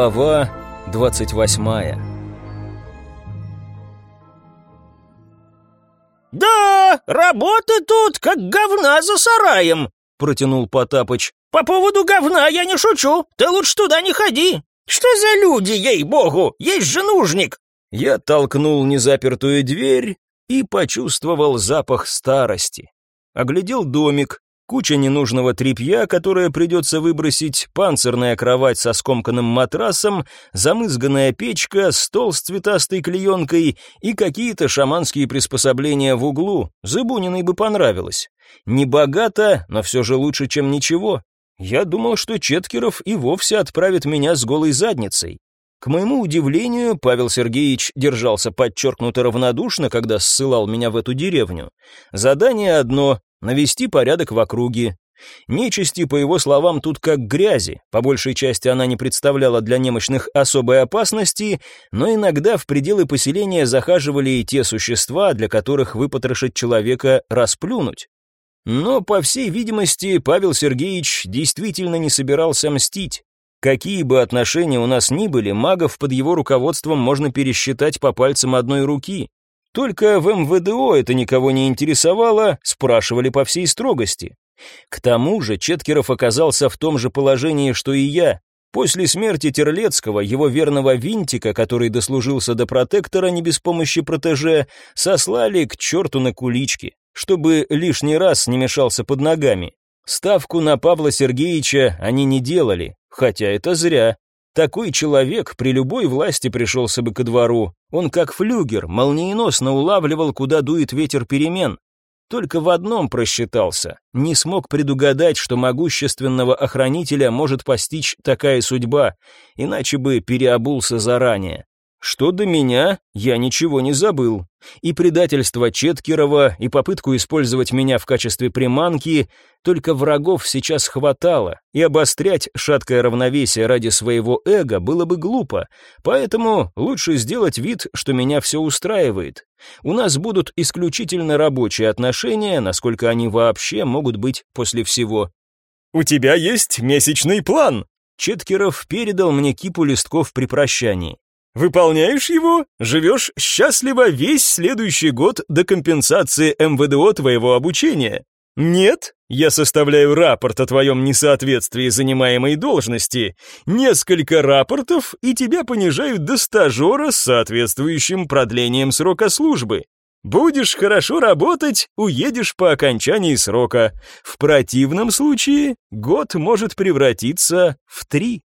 Глава двадцать восьмая «Да, работа тут как говна за сараем», — протянул Потапыч. «По поводу говна я не шучу, ты лучше туда не ходи. Что за люди, ей-богу, есть же нужник!» Я толкнул незапертую дверь и почувствовал запах старости. Оглядел домик, куча ненужного тряпья, которое придется выбросить, панцирная кровать со скомканным матрасом, замызганная печка, стол с цветастой клеенкой и какие-то шаманские приспособления в углу. Зыбуниной бы понравилось. Не богато, но все же лучше, чем ничего. Я думал, что Четкеров и вовсе отправит меня с голой задницей. К моему удивлению, Павел Сергеевич держался подчеркнуто равнодушно, когда ссылал меня в эту деревню. Задание одно — навести порядок в округе. Нечисти, по его словам, тут как грязи. По большей части она не представляла для немощных особой опасности, но иногда в пределы поселения захаживали и те существа, для которых выпотрошить человека расплюнуть. Но, по всей видимости, Павел Сергеевич действительно не собирался мстить. Какие бы отношения у нас ни были, магов под его руководством можно пересчитать по пальцам одной руки. Только в МВДО это никого не интересовало, спрашивали по всей строгости. К тому же Четкеров оказался в том же положении, что и я. После смерти Терлецкого, его верного винтика, который дослужился до протектора не без помощи протеже, сослали к черту на кулички, чтобы лишний раз не мешался под ногами. Ставку на Павла Сергеевича они не делали, хотя это зря. Такой человек при любой власти пришелся бы ко двору. Он как флюгер, молниеносно улавливал, куда дует ветер перемен. Только в одном просчитался. Не смог предугадать, что могущественного охранителя может постичь такая судьба, иначе бы переобулся заранее. Что до меня, я ничего не забыл. И предательство Четкерова, и попытку использовать меня в качестве приманки, только врагов сейчас хватало, и обострять шаткое равновесие ради своего эго было бы глупо, поэтому лучше сделать вид, что меня все устраивает. У нас будут исключительно рабочие отношения, насколько они вообще могут быть после всего. «У тебя есть месячный план», Четкеров передал мне кипу листков при прощании. Выполняешь его, живешь счастливо весь следующий год до компенсации МВДО твоего обучения. Нет, я составляю рапорт о твоем несоответствии занимаемой должности. Несколько рапортов, и тебя понижают до стажера с соответствующим продлением срока службы. Будешь хорошо работать, уедешь по окончании срока. В противном случае год может превратиться в три.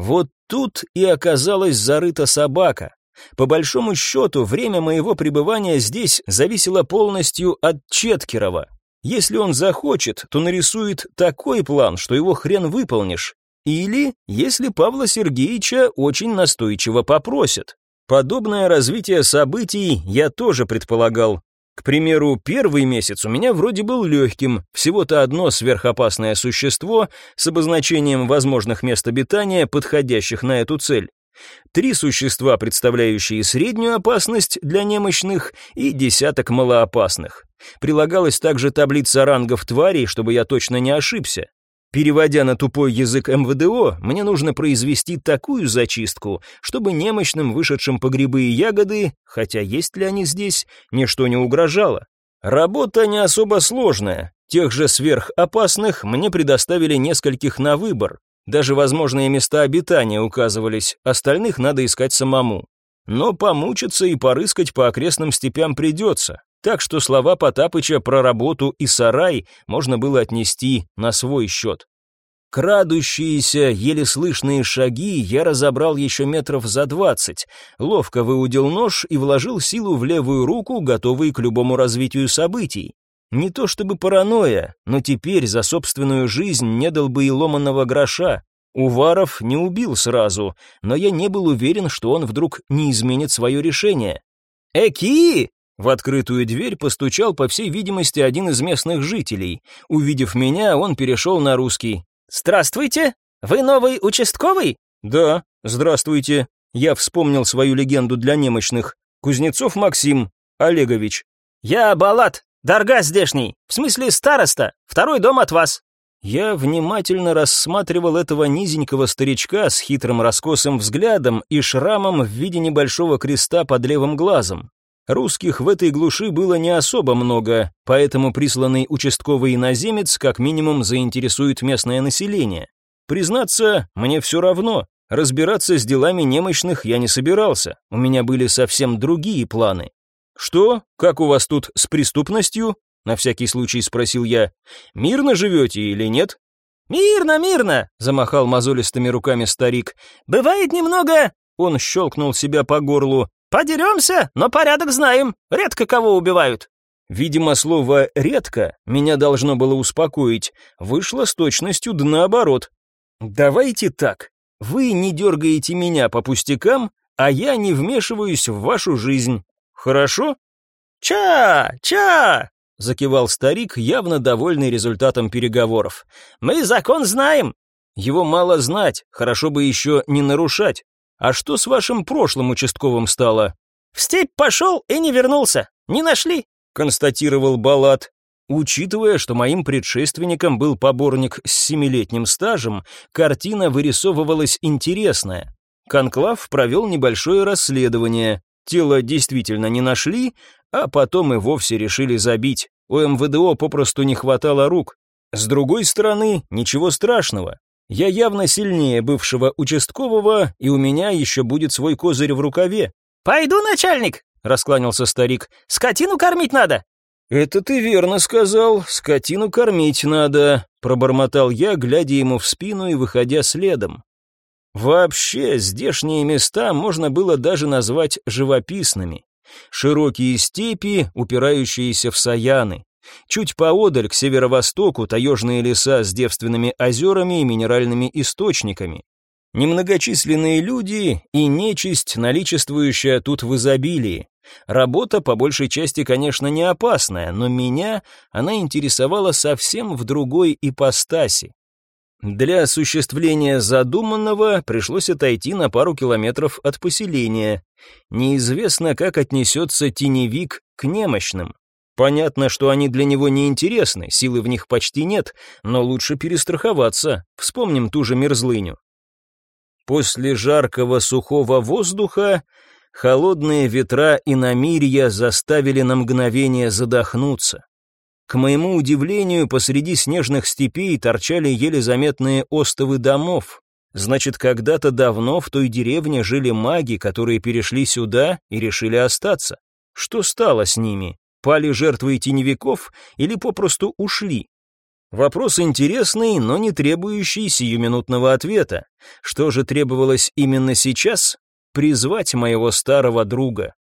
Вот тут и оказалась зарыта собака. По большому счету, время моего пребывания здесь зависело полностью от Четкерова. Если он захочет, то нарисует такой план, что его хрен выполнишь. Или, если Павла Сергеевича очень настойчиво попросят. Подобное развитие событий я тоже предполагал. К примеру, первый месяц у меня вроде был легким, всего-то одно сверхопасное существо с обозначением возможных мест обитания, подходящих на эту цель. Три существа, представляющие среднюю опасность для немощных, и десяток малоопасных. Прилагалась также таблица рангов тварей, чтобы я точно не ошибся. Переводя на тупой язык МВДО, мне нужно произвести такую зачистку, чтобы немощным, вышедшим по грибы и ягоды, хотя есть ли они здесь, ничто не угрожало. Работа не особо сложная. Тех же сверхопасных мне предоставили нескольких на выбор. Даже возможные места обитания указывались, остальных надо искать самому. Но помучиться и порыскать по окрестным степям придется. Так что слова Потапыча про работу и сарай можно было отнести на свой счет. Крадущиеся, еле слышные шаги я разобрал еще метров за двадцать, ловко выудил нож и вложил силу в левую руку, готовый к любому развитию событий. Не то чтобы паранойя, но теперь за собственную жизнь не дал бы и ломаного гроша. Уваров не убил сразу, но я не был уверен, что он вдруг не изменит свое решение. «Эки!» В открытую дверь постучал, по всей видимости, один из местных жителей. Увидев меня, он перешел на русский. «Здравствуйте! Вы новый участковый?» «Да, здравствуйте. Я вспомнил свою легенду для немощных. Кузнецов Максим Олегович». «Я Балат, Дарга здешний, в смысле староста, второй дом от вас». Я внимательно рассматривал этого низенького старичка с хитрым раскосым взглядом и шрамом в виде небольшого креста под левым глазом. Русских в этой глуши было не особо много, поэтому присланный участковый иноземец как минимум заинтересует местное население. Признаться, мне все равно, разбираться с делами немощных я не собирался, у меня были совсем другие планы. «Что? Как у вас тут с преступностью?» — на всякий случай спросил я. «Мирно живете или нет?» «Мирно, мирно!» — замахал мозолистыми руками старик. «Бывает немного...» — он щелкнул себя по горлу. «Подеремся, но порядок знаем. Редко кого убивают». Видимо, слово «редко» меня должно было успокоить. Вышло с точностью да наоборот. «Давайте так. Вы не дергаете меня по пустякам, а я не вмешиваюсь в вашу жизнь. Хорошо?» «Ча! Ча!» — закивал старик, явно довольный результатом переговоров. «Мы закон знаем!» «Его мало знать, хорошо бы еще не нарушать. А что с вашим прошлым участковым стало?» «В степь пошел и не вернулся. Не нашли», — констатировал Балат. Учитывая, что моим предшественником был поборник с семилетним стажем, картина вырисовывалась интересная. Конклав провел небольшое расследование. Тело действительно не нашли, а потом и вовсе решили забить. У МВДО попросту не хватало рук. С другой стороны, ничего страшного. Я явно сильнее бывшего участкового, и у меня еще будет свой козырь в рукаве. «Пойду, начальник!» — раскланялся старик. «Скотину кормить надо!» «Это ты верно сказал, скотину кормить надо», — пробормотал я, глядя ему в спину и выходя следом. Вообще, здешние места можно было даже назвать живописными. Широкие степи, упирающиеся в саяны. Чуть поодаль, к северо-востоку, таежные леса с девственными озерами и минеральными источниками. Немногочисленные люди и нечисть, наличествующая тут в изобилии. Работа, по большей части, конечно, не опасная, но меня она интересовала совсем в другой ипостаси. Для осуществления задуманного пришлось отойти на пару километров от поселения. Неизвестно, как отнесется теневик к немощным. Понятно, что они для него не интересны, силы в них почти нет, но лучше перестраховаться. Вспомним ту же мерзлыню. После жаркого сухого воздуха холодные ветра и намирья заставили на мгновение задохнуться. К моему удивлению, посреди снежных степей торчали еле заметные остовы домов. Значит, когда-то давно в той деревне жили маги, которые перешли сюда и решили остаться. Что стало с ними? Пали жертвой теневиков или попросту ушли? Вопрос интересный, но не требующий сиюминутного ответа. Что же требовалось именно сейчас? Призвать моего старого друга.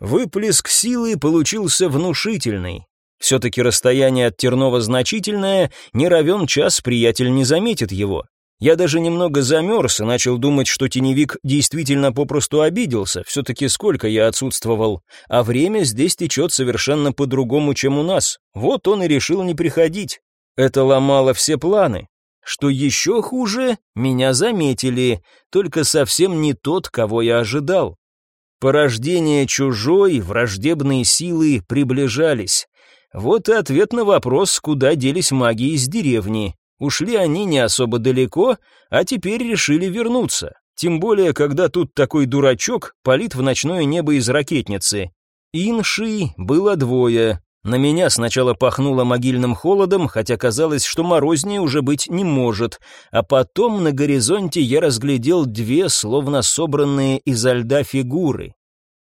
Выплеск силы получился внушительный. Все-таки расстояние от Тернова значительное, не равен час приятель не заметит его. Я даже немного замерз и начал думать, что теневик действительно попросту обиделся, все-таки сколько я отсутствовал, а время здесь течет совершенно по-другому, чем у нас. Вот он и решил не приходить. Это ломало все планы. Что еще хуже, меня заметили, только совсем не тот, кого я ожидал. Порождение чужой, враждебные силы приближались. Вот и ответ на вопрос, куда делись маги из деревни. Ушли они не особо далеко, а теперь решили вернуться. Тем более, когда тут такой дурачок палит в ночное небо из ракетницы. Инши было двое. На меня сначала пахнуло могильным холодом, хотя казалось, что морознее уже быть не может, а потом на горизонте я разглядел две, словно собранные изо льда фигуры.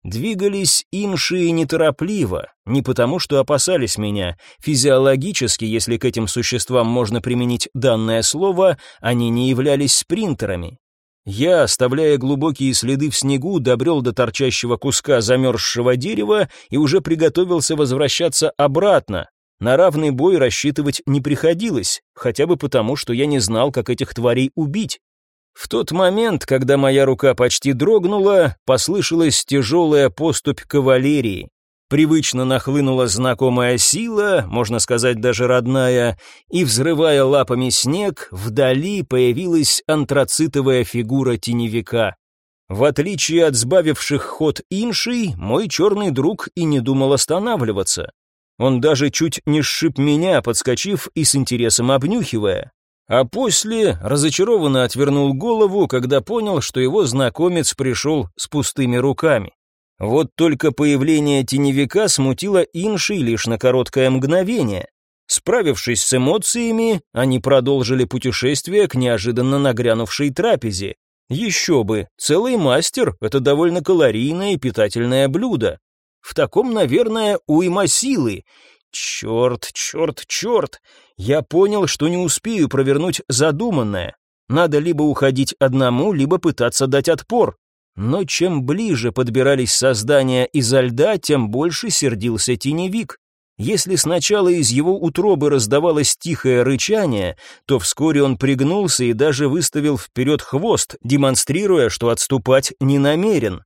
Двигались инши неторопливо, не потому что опасались меня. Физиологически, если к этим существам можно применить данное слово, они не являлись спринтерами. Я, оставляя глубокие следы в снегу, добрел до торчащего куска замерзшего дерева и уже приготовился возвращаться обратно. На равный бой рассчитывать не приходилось, хотя бы потому, что я не знал, как этих тварей убить. В тот момент, когда моя рука почти дрогнула, послышалась тяжелая поступь кавалерии. Привычно нахлынула знакомая сила, можно сказать даже родная, и, взрывая лапами снег, вдали появилась антрацитовая фигура теневика. В отличие от сбавивших ход иншей, мой черный друг и не думал останавливаться. Он даже чуть не сшиб меня, подскочив и с интересом обнюхивая. А после разочарованно отвернул голову, когда понял, что его знакомец пришел с пустыми руками. Вот только появление теневика смутило Инши лишь на короткое мгновение. Справившись с эмоциями, они продолжили путешествие к неожиданно нагрянувшей трапезе. Еще бы, целый мастер — это довольно калорийное и питательное блюдо. В таком, наверное, уйма силы. Черт, черт, черт. Я понял, что не успею провернуть задуманное. Надо либо уходить одному, либо пытаться дать отпор. Но чем ближе подбирались создания изо льда, тем больше сердился теневик. Если сначала из его утробы раздавалось тихое рычание, то вскоре он пригнулся и даже выставил вперед хвост, демонстрируя, что отступать не намерен.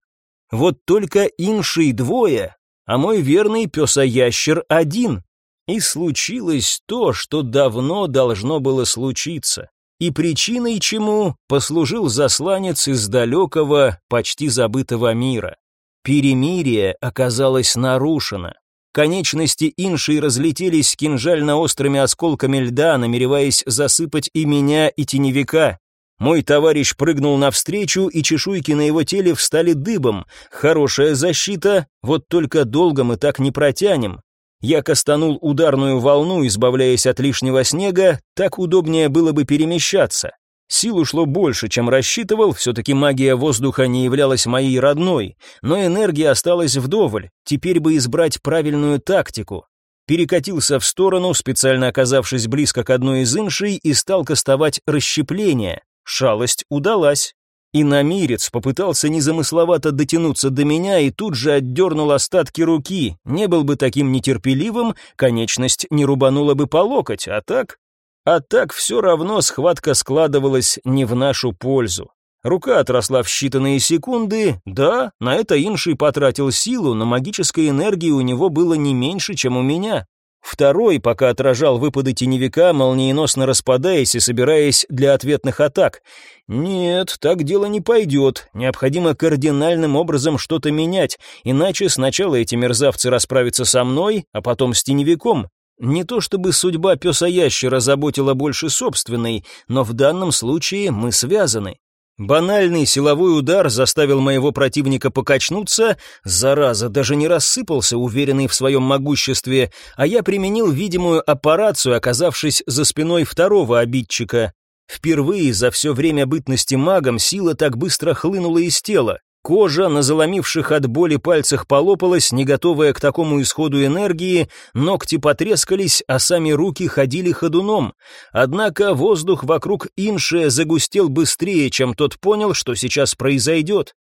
Вот только инший двое, а мой верный песоящер один. И случилось то, что давно должно было случиться. И причиной чему послужил засланец из далекого, почти забытого мира. Перемирие оказалось нарушено. Конечности инши разлетелись кинжально-острыми осколками льда, намереваясь засыпать и меня, и теневика. Мой товарищ прыгнул навстречу, и чешуйки на его теле встали дыбом. Хорошая защита, вот только долго мы так не протянем. Я кастанул ударную волну, избавляясь от лишнего снега, так удобнее было бы перемещаться. Сил ушло больше, чем рассчитывал, все-таки магия воздуха не являлась моей родной, но энергия осталась вдоволь, теперь бы избрать правильную тактику. Перекатился в сторону, специально оказавшись близко к одной из иншей, и стал кастовать расщепление. Шалость удалась. И намирец попытался незамысловато дотянуться до меня и тут же отдернул остатки руки. Не был бы таким нетерпеливым, конечность не рубанула бы по локоть, а так а так все равно схватка складывалась не в нашу пользу. Рука отросла в считанные секунды, да, на это Инший потратил силу, но магической энергии у него было не меньше, чем у меня. Второй, пока отражал выпады теневика, молниеносно распадаясь и собираясь для ответных атак. Нет, так дело не пойдет, необходимо кардинальным образом что-то менять, иначе сначала эти мерзавцы расправятся со мной, а потом с теневиком. Не то чтобы судьба пёса-ящера заботила больше собственной, но в данном случае мы связаны. Банальный силовой удар заставил моего противника покачнуться, зараза даже не рассыпался, уверенный в своем могуществе, а я применил видимую аппарацию, оказавшись за спиной второго обидчика. Впервые за все время бытности магом сила так быстро хлынула из тела. Кожа на заломивших от боли пальцах полопалась, не готовая к такому исходу энергии, ногти потрескались, а сами руки ходили ходуном. Однако воздух вокруг Иншия загустел быстрее, чем тот понял, что сейчас произойдет.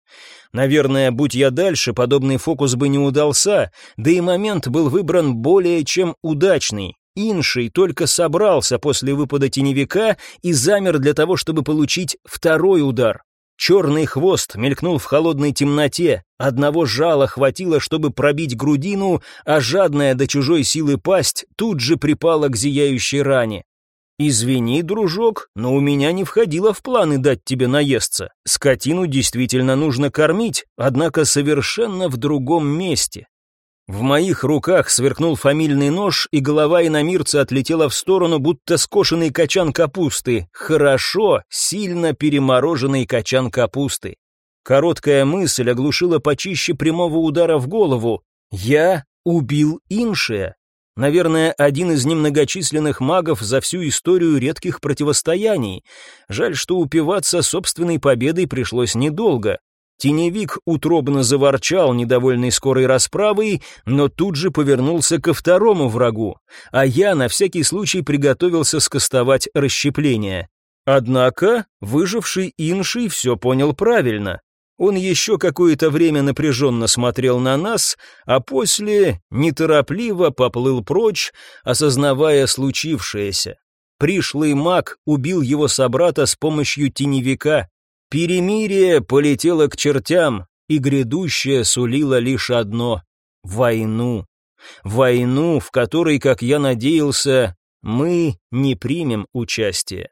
Наверное, будь я дальше, подобный фокус бы не удался, да и момент был выбран более чем удачный. Инший только собрался после выпада теневика и замер для того, чтобы получить второй удар. Черный хвост мелькнул в холодной темноте, одного жала хватило, чтобы пробить грудину, а жадная до чужой силы пасть тут же припала к зияющей ране. «Извини, дружок, но у меня не входило в планы дать тебе наесться. Скотину действительно нужно кормить, однако совершенно в другом месте. В моих руках сверкнул фамильный нож, и голова иномирца отлетела в сторону, будто скошенный качан капусты. Хорошо, сильно перемороженный качан капусты. Короткая мысль оглушила почище прямого удара в голову. Я убил Иншия. Наверное, один из немногочисленных магов за всю историю редких противостояний. Жаль, что упиваться собственной победой пришлось недолго. Теневик утробно заворчал, недовольный скорой расправой, но тут же повернулся ко второму врагу, а я на всякий случай приготовился скостовать расщепление. Однако выживший инший все понял правильно. Он еще какое-то время напряженно смотрел на нас, а после неторопливо поплыл прочь, осознавая случившееся. Пришлый маг убил его собрата с помощью теневика. Перемирие полетело к чертям, и грядущее сулило лишь одно — войну. Войну, в которой, как я надеялся, мы не примем участие.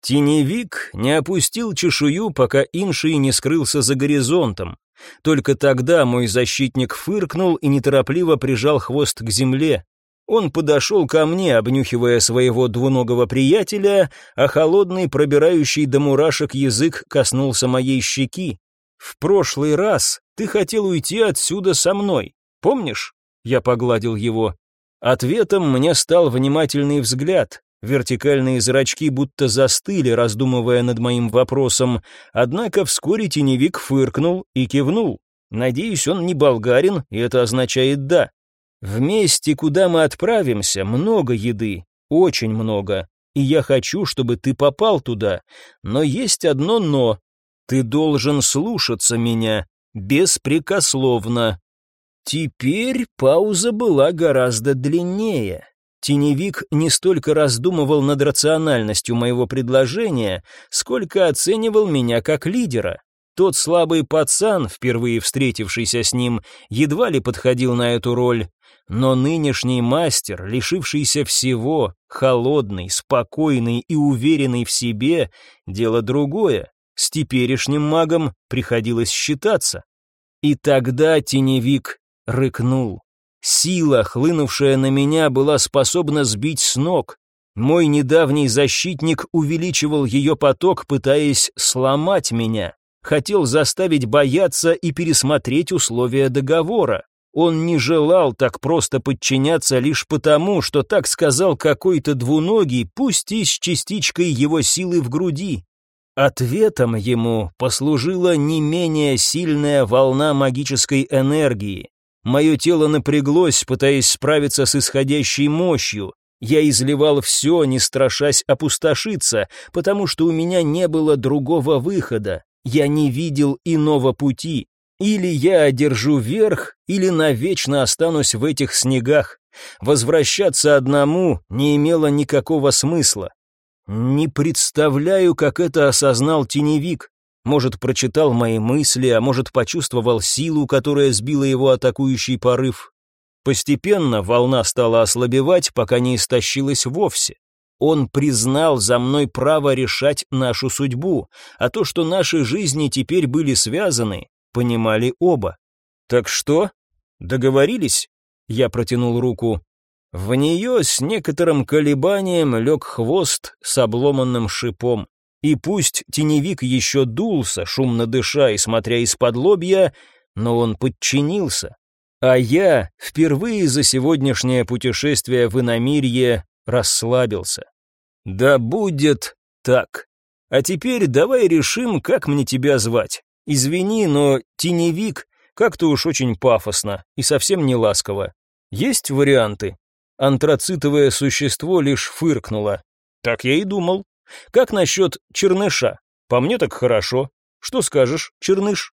Теневик не опустил чешую, пока Инший не скрылся за горизонтом. Только тогда мой защитник фыркнул и неторопливо прижал хвост к земле. Он подошел ко мне, обнюхивая своего двуногого приятеля, а холодный, пробирающий до мурашек язык коснулся моей щеки. «В прошлый раз ты хотел уйти отсюда со мной, помнишь?» Я погладил его. Ответом мне стал внимательный взгляд. Вертикальные зрачки будто застыли, раздумывая над моим вопросом, однако вскоре теневик фыркнул и кивнул. Надеюсь, он не болгарин, и это означает «да». В месте, куда мы отправимся, много еды, очень много, и я хочу, чтобы ты попал туда. Но есть одно «но». Ты должен слушаться меня, беспрекословно. Теперь пауза была гораздо длиннее. Теневик не столько раздумывал над рациональностью моего предложения, сколько оценивал меня как лидера. Тот слабый пацан, впервые встретившийся с ним, едва ли подходил на эту роль, но нынешний мастер, лишившийся всего, холодный, спокойный и уверенный в себе, дело другое. С теперешним магом приходилось считаться. И тогда теневик рыкнул. Сила, хлынувшая на меня, была способна сбить с ног. Мой недавний защитник увеличивал ее поток, пытаясь сломать меня. Хотел заставить бояться и пересмотреть условия договора. Он не желал так просто подчиняться лишь потому, что так сказал какой-то двуногий, пусть и с частичкой его силы в груди. Ответом ему послужила не менее сильная волна магической энергии. Мое тело напряглось, пытаясь справиться с исходящей мощью. Я изливал все, не страшась опустошиться, потому что у меня не было другого выхода. Я не видел иного пути. Или я одержу верх, или навечно останусь в этих снегах. Возвращаться одному не имело никакого смысла. Не представляю, как это осознал теневик. Может, прочитал мои мысли, а может, почувствовал силу, которая сбила его атакующий порыв. Постепенно волна стала ослабевать, пока не истощилась вовсе. Он признал за мной право решать нашу судьбу, а то, что наши жизни теперь были связаны, понимали оба. «Так что? Договорились?» Я протянул руку. В нее с некоторым колебанием лег хвост с обломанным шипом. И пусть теневик еще дулся, шумно дыша и смотря из-под лобья, но он подчинился. А я впервые за сегодняшнее путешествие в иномирье расслабился. Да будет так. А теперь давай решим, как мне тебя звать. Извини, но теневик как-то уж очень пафосно и совсем не ласково. Есть варианты? Антрацитовое существо лишь фыркнуло. Так я и думал. Как насчет черныша? По мне так хорошо. Что скажешь, черныш?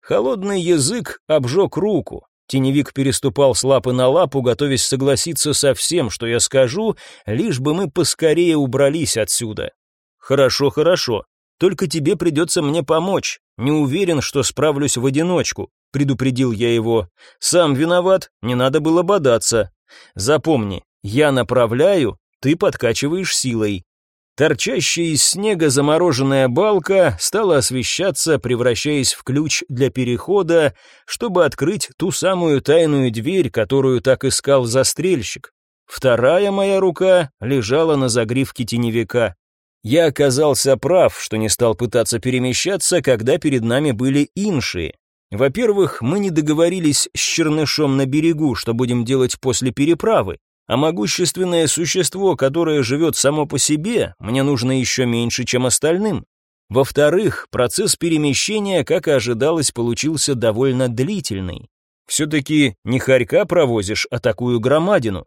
Холодный язык обжег руку. Теневик переступал с лапы на лапу, готовясь согласиться со всем, что я скажу, лишь бы мы поскорее убрались отсюда. Хорошо, хорошо. Только тебе придется мне помочь. Не уверен, что справлюсь в одиночку, предупредил я его. Сам виноват, не надо было бодаться. Запомни, я направляю, ты подкачиваешь силой. Торчащая из снега замороженная балка стала освещаться, превращаясь в ключ для перехода, чтобы открыть ту самую тайную дверь, которую так искал застрельщик. Вторая моя рука лежала на загривке теневика. Я оказался прав, что не стал пытаться перемещаться, когда перед нами были иншие. Во-первых, мы не договорились с Чернышом на берегу, что будем делать после переправы, а могущественное существо, которое живет само по себе, мне нужно еще меньше, чем остальным. Во-вторых, процесс перемещения, как и ожидалось, получился довольно длительный. Все-таки не хорька провозишь, а такую громадину.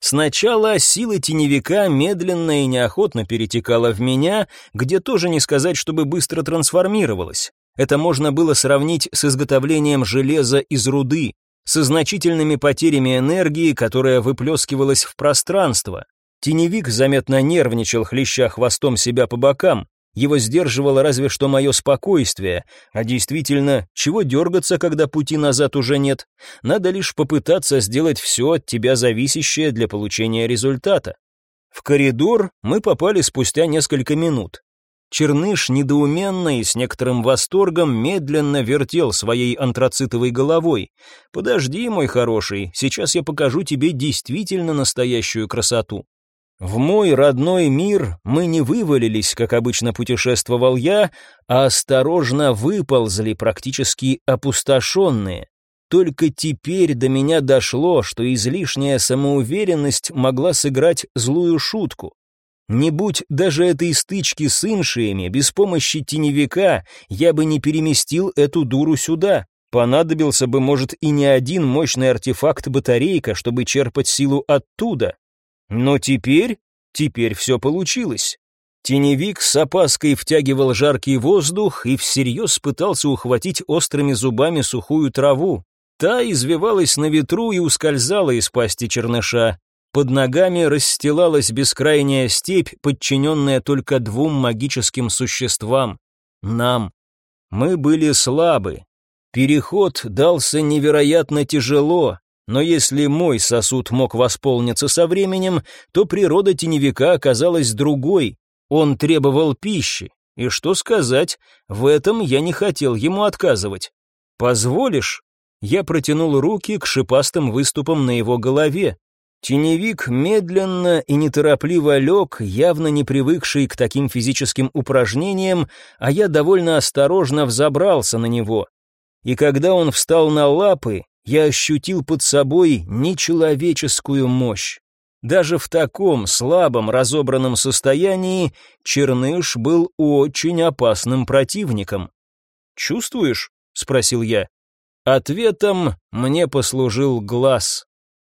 Сначала сила теневика медленно и неохотно перетекала в меня, где тоже не сказать, чтобы быстро трансформировалась. Это можно было сравнить с изготовлением железа из руды, со значительными потерями энергии, которая выплескивалась в пространство. Теневик заметно нервничал, хлеща хвостом себя по бокам. Его сдерживало разве что мое спокойствие, а действительно, чего дергаться, когда пути назад уже нет? Надо лишь попытаться сделать все от тебя зависящее для получения результата. В коридор мы попали спустя несколько минут. Черныш недоуменно и с некоторым восторгом медленно вертел своей антрацитовой головой. «Подожди, мой хороший, сейчас я покажу тебе действительно настоящую красоту». В мой родной мир мы не вывалились, как обычно путешествовал я, а осторожно выползли, практически опустошенные. Только теперь до меня дошло, что излишняя самоуверенность могла сыграть злую шутку. Не будь даже этой стычки с иншиями, без помощи теневика, я бы не переместил эту дуру сюда. Понадобился бы, может, и не один мощный артефакт-батарейка, чтобы черпать силу оттуда. Но теперь, теперь все получилось. Теневик с опаской втягивал жаркий воздух и всерьез пытался ухватить острыми зубами сухую траву. Та извивалась на ветру и ускользала из пасти черныша. Под ногами расстилалась бескрайняя степь, подчиненная только двум магическим существам — нам. Мы были слабы. Переход дался невероятно тяжело, но если мой сосуд мог восполниться со временем, то природа теневика оказалась другой. Он требовал пищи, и что сказать, в этом я не хотел ему отказывать. «Позволишь?» Я протянул руки к шипастым выступам на его голове. Теневик медленно и неторопливо лег, явно не привыкший к таким физическим упражнениям, а я довольно осторожно взобрался на него. И когда он встал на лапы, я ощутил под собой нечеловеческую мощь. Даже в таком слабом, разобранном состоянии Черныш был очень опасным противником. «Чувствуешь?» — спросил я. Ответом мне послужил глаз.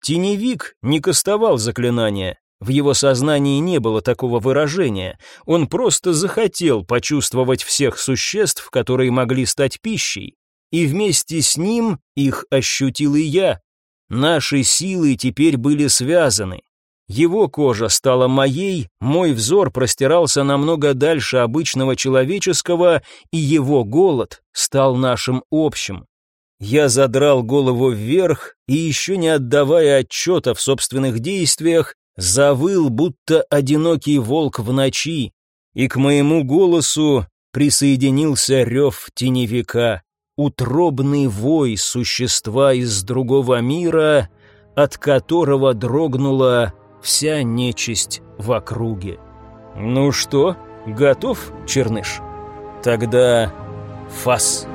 Теневик не кастовал заклинания. В его сознании не было такого выражения. Он просто захотел почувствовать всех существ, которые могли стать пищей. И вместе с ним их ощутил и я. Наши силы теперь были связаны. Его кожа стала моей, мой взор простирался намного дальше обычного человеческого, и его голод стал нашим общим. Я задрал голову вверх и, еще не отдавая отчета в собственных действиях, завыл, будто одинокий волк в ночи, и к моему голосу присоединился рев теневика, утробный вой существа из другого мира, от которого дрогнула вся нечисть в округе. «Ну что, готов, Черныш? Тогда фас!»